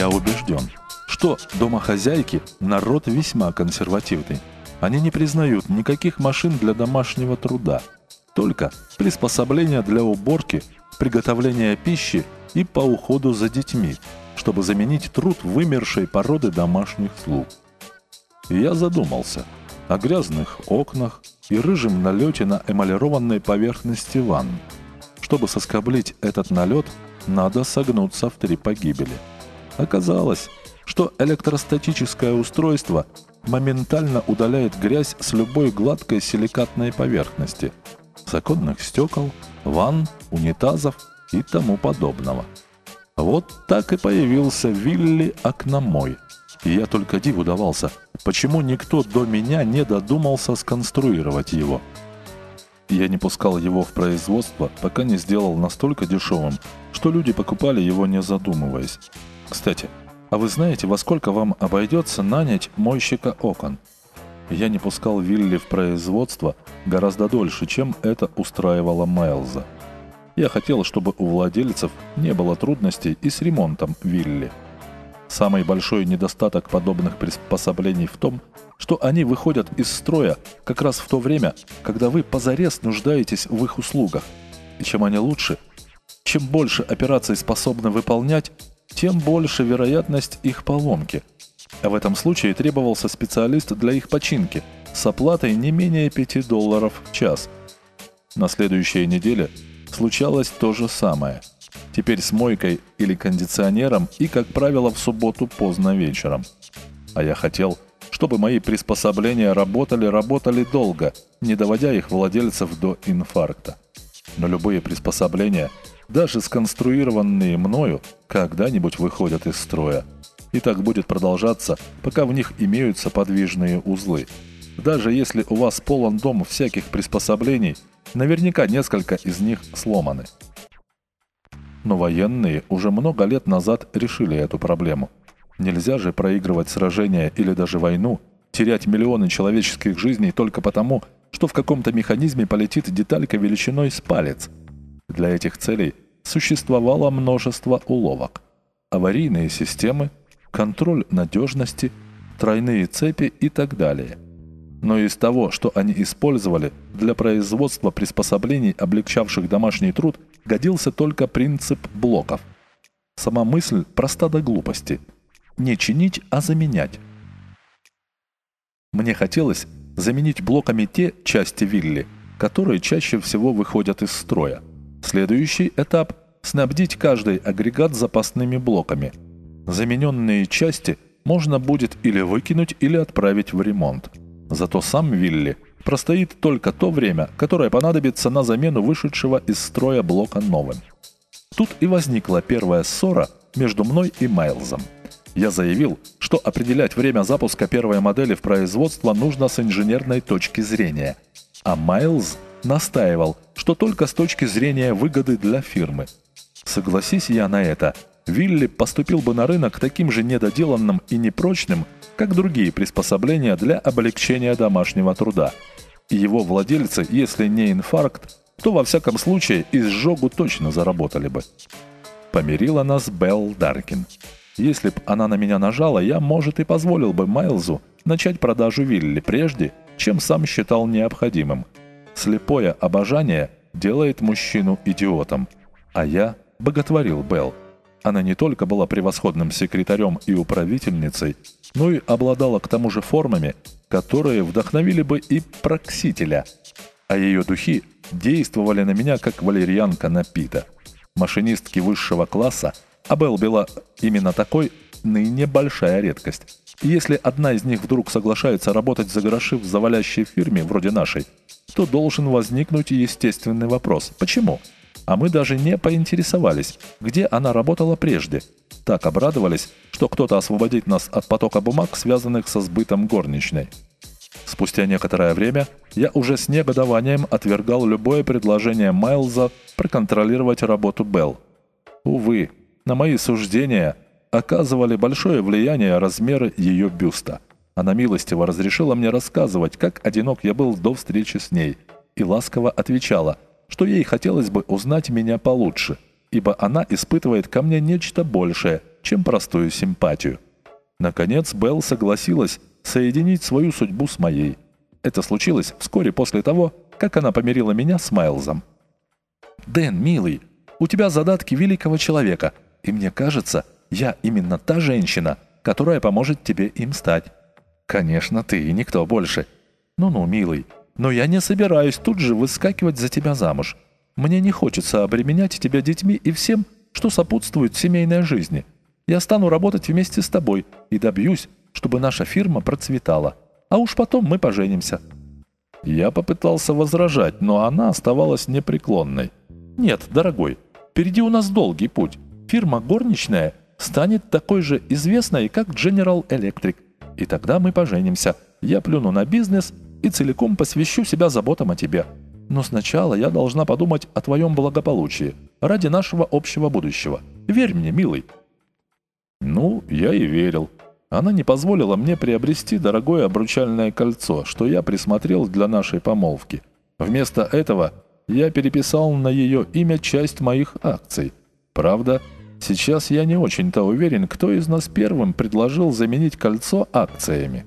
Я убежден, что домохозяйки – народ весьма консервативный. Они не признают никаких машин для домашнего труда, только приспособления для уборки, приготовления пищи и по уходу за детьми, чтобы заменить труд вымершей породы домашних слуг. Я задумался о грязных окнах и рыжем налете на эмалированной поверхности ванн. Чтобы соскоблить этот налет, надо согнуться в три погибели. Оказалось, что электростатическое устройство моментально удаляет грязь с любой гладкой силикатной поверхности – с оконных стекол, ванн, унитазов и тому подобного. Вот так и появился Вилли Окномой. И я только диву давался, почему никто до меня не додумался сконструировать его. Я не пускал его в производство, пока не сделал настолько дешевым, что люди покупали его не задумываясь. Кстати, а вы знаете, во сколько вам обойдется нанять мойщика окон? Я не пускал Вилли в производство гораздо дольше, чем это устраивало Майлза. Я хотел, чтобы у владельцев не было трудностей и с ремонтом Вилли. Самый большой недостаток подобных приспособлений в том, что они выходят из строя как раз в то время, когда вы позарез нуждаетесь в их услугах. И чем они лучше, чем больше операций способны выполнять, тем больше вероятность их поломки – а в этом случае требовался специалист для их починки с оплатой не менее 5 долларов в час. На следующей неделе случалось то же самое. Теперь с мойкой или кондиционером и, как правило, в субботу поздно вечером. А я хотел, чтобы мои приспособления работали, работали долго, не доводя их владельцев до инфаркта. Но любые приспособления, даже сконструированные мною, когда-нибудь выходят из строя – и так будет продолжаться, пока в них имеются подвижные узлы. Даже если у вас полон дом всяких приспособлений, наверняка несколько из них сломаны. Но военные уже много лет назад решили эту проблему. Нельзя же проигрывать сражения или даже войну, терять миллионы человеческих жизней только потому, что в каком-то механизме полетит деталька величиной с палец. Для этих целей существовало множество уловок. Аварийные системы, контроль надежности, тройные цепи и так далее. Но из того, что они использовали для производства приспособлений, облегчавших домашний труд, годился только принцип блоков. Сама мысль проста до глупости. Не чинить, а заменять. Мне хотелось заменить блоками те части вилли, которые чаще всего выходят из строя. Следующий этап – снабдить каждый агрегат запасными блоками – Замененные части можно будет или выкинуть, или отправить в ремонт. Зато сам Вилли простоит только то время, которое понадобится на замену вышедшего из строя блока новым. Тут и возникла первая ссора между мной и Майлзом. Я заявил, что определять время запуска первой модели в производство нужно с инженерной точки зрения. А Майлз настаивал, что только с точки зрения выгоды для фирмы. Согласись я на это – Вилли поступил бы на рынок таким же недоделанным и непрочным, как другие приспособления для облегчения домашнего труда. Его владельцы, если не инфаркт, то во всяком случае изжогу точно заработали бы. Помирила нас Белл Даркин. Если б она на меня нажала, я, может, и позволил бы Майлзу начать продажу Вилли прежде, чем сам считал необходимым. Слепое обожание делает мужчину идиотом, а я боготворил Белл. Она не только была превосходным секретарем и управительницей, но и обладала к тому же формами, которые вдохновили бы и проксителя. А ее духи действовали на меня как валерьянка на пита. Машинистки высшего класса, а Белл была именно такой, ныне большая редкость. И если одна из них вдруг соглашается работать за гроши в завалящей фирме, вроде нашей, то должен возникнуть естественный вопрос. Почему? а мы даже не поинтересовались, где она работала прежде. Так обрадовались, что кто-то освободит нас от потока бумаг, связанных со сбытом горничной. Спустя некоторое время я уже с негодованием отвергал любое предложение Майлза проконтролировать работу Белл. Увы, на мои суждения оказывали большое влияние размеры ее бюста. Она милостиво разрешила мне рассказывать, как одинок я был до встречи с ней, и ласково отвечала – что ей хотелось бы узнать меня получше, ибо она испытывает ко мне нечто большее, чем простую симпатию. Наконец Белл согласилась соединить свою судьбу с моей. Это случилось вскоре после того, как она помирила меня с Майлзом. «Дэн, милый, у тебя задатки великого человека, и мне кажется, я именно та женщина, которая поможет тебе им стать». «Конечно, ты и никто больше». «Ну-ну, милый, но я не собираюсь тут же выскакивать за тебя замуж. Мне не хочется обременять тебя детьми и всем, что сопутствует семейной жизни. Я стану работать вместе с тобой и добьюсь, чтобы наша фирма процветала. А уж потом мы поженимся». Я попытался возражать, но она оставалась непреклонной. «Нет, дорогой, впереди у нас долгий путь. Фирма горничная станет такой же известной, как General Electric. И тогда мы поженимся. Я плюну на бизнес и целиком посвящу себя заботам о тебе. Но сначала я должна подумать о твоем благополучии, ради нашего общего будущего. Верь мне, милый». Ну, я и верил. Она не позволила мне приобрести дорогое обручальное кольцо, что я присмотрел для нашей помолвки. Вместо этого я переписал на ее имя часть моих акций. Правда, сейчас я не очень-то уверен, кто из нас первым предложил заменить кольцо акциями.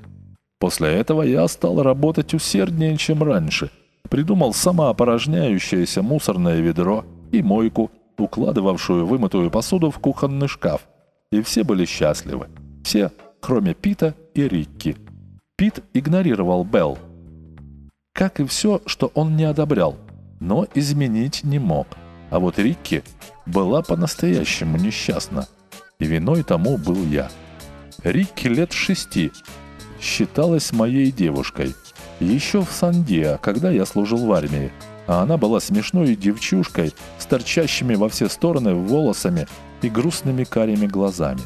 После этого я стал работать усерднее, чем раньше. Придумал самоопорожняющееся мусорное ведро и мойку, укладывавшую вымытую посуду в кухонный шкаф. И все были счастливы. Все, кроме Пита и Рикки. Пит игнорировал Белл. Как и все, что он не одобрял, но изменить не мог. А вот Рикки была по-настоящему несчастна. И виной тому был я. Рикки лет шести считалась моей девушкой. Еще в Сандиа, когда я служил в армии. А она была смешной девчушкой с торчащими во все стороны волосами и грустными карими глазами.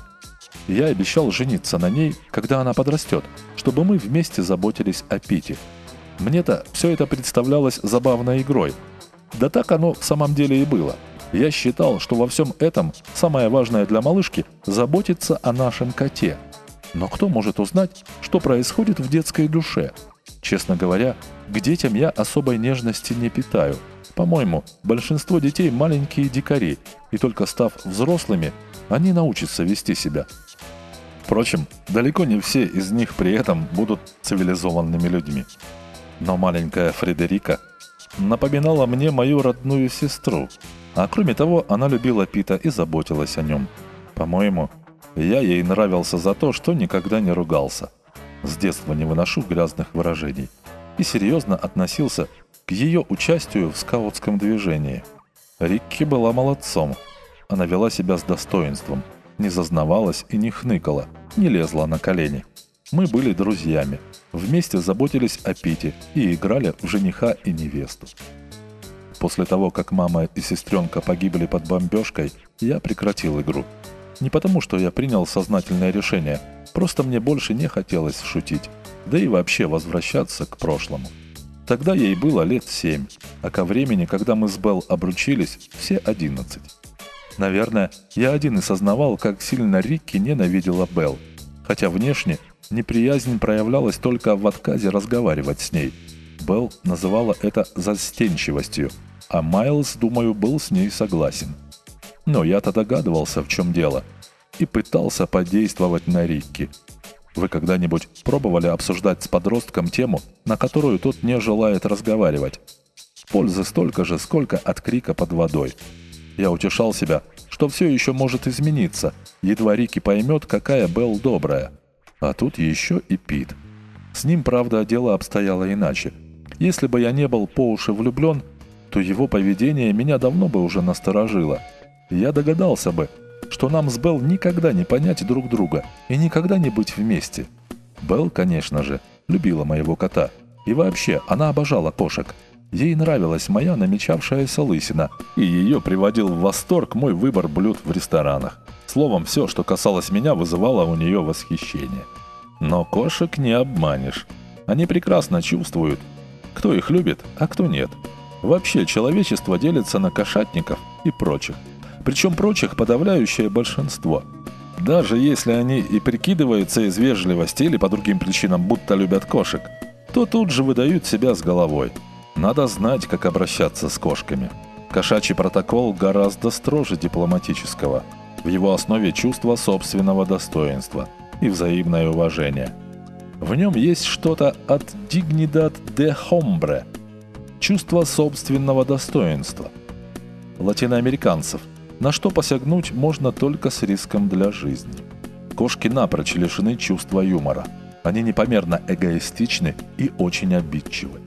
Я обещал жениться на ней, когда она подрастет, чтобы мы вместе заботились о Пите. Мне-то все это представлялось забавной игрой. Да так оно в самом деле и было. Я считал, что во всем этом самое важное для малышки – заботиться о нашем коте. Но кто может узнать, что происходит в детской душе? Честно говоря, к детям я особой нежности не питаю. По-моему, большинство детей маленькие дикари, и только став взрослыми, они научатся вести себя – Впрочем, далеко не все из них при этом будут цивилизованными людьми. Но маленькая Фредерика напоминала мне мою родную сестру, а кроме того, она любила Пита и заботилась о нем. По-моему, я ей нравился за то, что никогда не ругался. С детства не выношу грязных выражений. И серьезно относился к ее участию в скаутском движении. Рикки была молодцом. Она вела себя с достоинством – не зазнавалась и не хныкала, не лезла на колени. Мы были друзьями, вместе заботились о Пите и играли в жениха и невесту. После того, как мама и сестренка погибли под бомбежкой, я прекратил игру. Не потому, что я принял сознательное решение, просто мне больше не хотелось шутить, да и вообще возвращаться к прошлому. Тогда ей было лет семь, а ко времени, когда мы с Белл обручились, все одиннадцать. Наверное, я один и сознавал, как сильно Рикки ненавидела Белл. Хотя внешне неприязнь проявлялась только в отказе разговаривать с ней. Белл называла это застенчивостью, а Майлз, думаю, был с ней согласен. Но я-то догадывался, в чем дело, и пытался подействовать на Рикки. Вы когда-нибудь пробовали обсуждать с подростком тему, на которую тот не желает разговаривать? Пользы столько же, сколько от крика под водой – я утешал себя, что все еще может измениться, едва Рики поймет, какая Белл добрая. А тут еще и Пит. С ним, правда, дело обстояло иначе. Если бы я не был по уши влюблен, то его поведение меня давно бы уже насторожило. Я догадался бы, что нам с Белл никогда не понять друг друга и никогда не быть вместе. Белл, конечно же, любила моего кота. И вообще, она обожала кошек – Ей нравилась моя намечавшаяся лысина, и ее приводил в восторг мой выбор блюд в ресторанах. Словом, все, что касалось меня, вызывало у нее восхищение. Но кошек не обманешь. Они прекрасно чувствуют, кто их любит, а кто нет. Вообще, человечество делится на кошатников и прочих. Причем прочих подавляющее большинство. Даже если они и прикидываются из вежливости или по другим причинам, будто любят кошек, то тут же выдают себя с головой – надо знать, как обращаться с кошками. Кошачий протокол гораздо строже дипломатического. В его основе чувство собственного достоинства и взаимное уважение. В нем есть что-то от dignidad de hombre – чувство собственного достоинства. Латиноамериканцев, на что посягнуть можно только с риском для жизни. Кошки напрочь лишены чувства юмора. Они непомерно эгоистичны и очень обидчивы.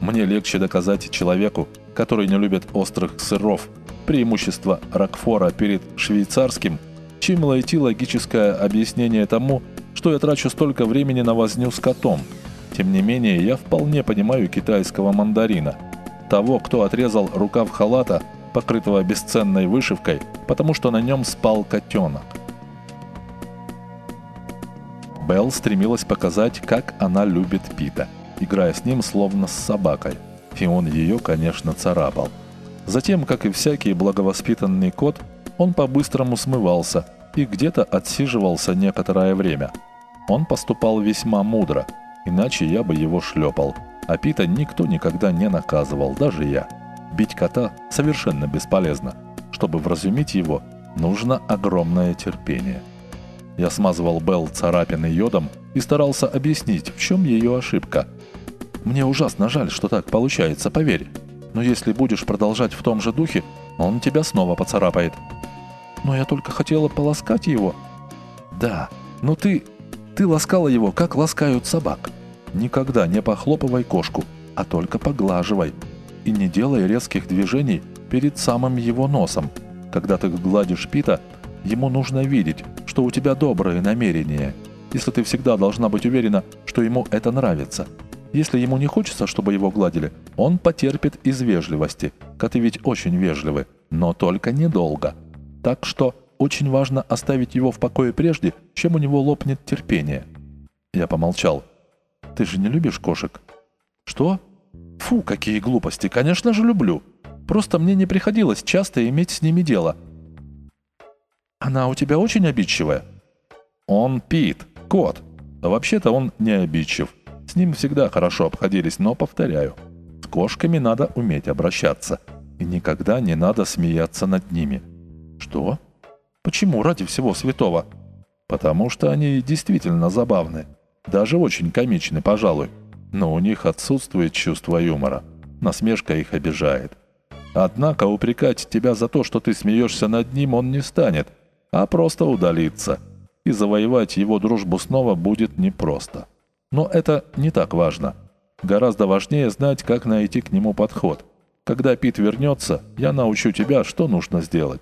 Мне легче доказать человеку, который не любит острых сыров, преимущество Рокфора перед швейцарским, чем найти логическое объяснение тому, что я трачу столько времени на возню с котом. Тем не менее, я вполне понимаю китайского мандарина. Того, кто отрезал рукав халата, покрытого бесценной вышивкой, потому что на нем спал котенок. Белл стремилась показать, как она любит Пита, играя с ним словно с собакой. И он ее, конечно, царапал. Затем, как и всякий благовоспитанный кот, он по-быстрому смывался и где-то отсиживался некоторое время. Он поступал весьма мудро, иначе я бы его шлепал. А Пита никто никогда не наказывал, даже я. Бить кота совершенно бесполезно. Чтобы вразумить его, нужно огромное терпение. Я смазывал Белл царапины йодом и старался объяснить, в чем ее ошибка. «Мне ужасно жаль, что так получается, поверь. Но если будешь продолжать в том же духе, он тебя снова поцарапает». «Но я только хотела полоскать его». «Да, но ты... ты ласкала его, как ласкают собак. Никогда не похлопывай кошку, а только поглаживай. И не делай резких движений перед самым его носом. Когда ты гладишь Пита, ему нужно видеть, что у тебя добрые намерения, если ты всегда должна быть уверена, что ему это нравится. Если ему не хочется, чтобы его гладили, он потерпит из вежливости. Коты ведь очень вежливы, но только недолго. Так что очень важно оставить его в покое прежде, чем у него лопнет терпение. Я помолчал. Ты же не любишь кошек? Что? Фу, какие глупости, конечно же люблю. Просто мне не приходилось часто иметь с ними дело – она у тебя очень обидчивая?» «Он Пит, кот. Вообще-то он не обидчив. С ним всегда хорошо обходились, но, повторяю, с кошками надо уметь обращаться. И никогда не надо смеяться над ними». «Что? Почему ради всего святого?» «Потому что они действительно забавны. Даже очень комичны, пожалуй. Но у них отсутствует чувство юмора. Насмешка их обижает. Однако упрекать тебя за то, что ты смеешься над ним, он не станет а просто удалиться. И завоевать его дружбу снова будет непросто. Но это не так важно. Гораздо важнее знать, как найти к нему подход. Когда Пит вернется, я научу тебя, что нужно сделать.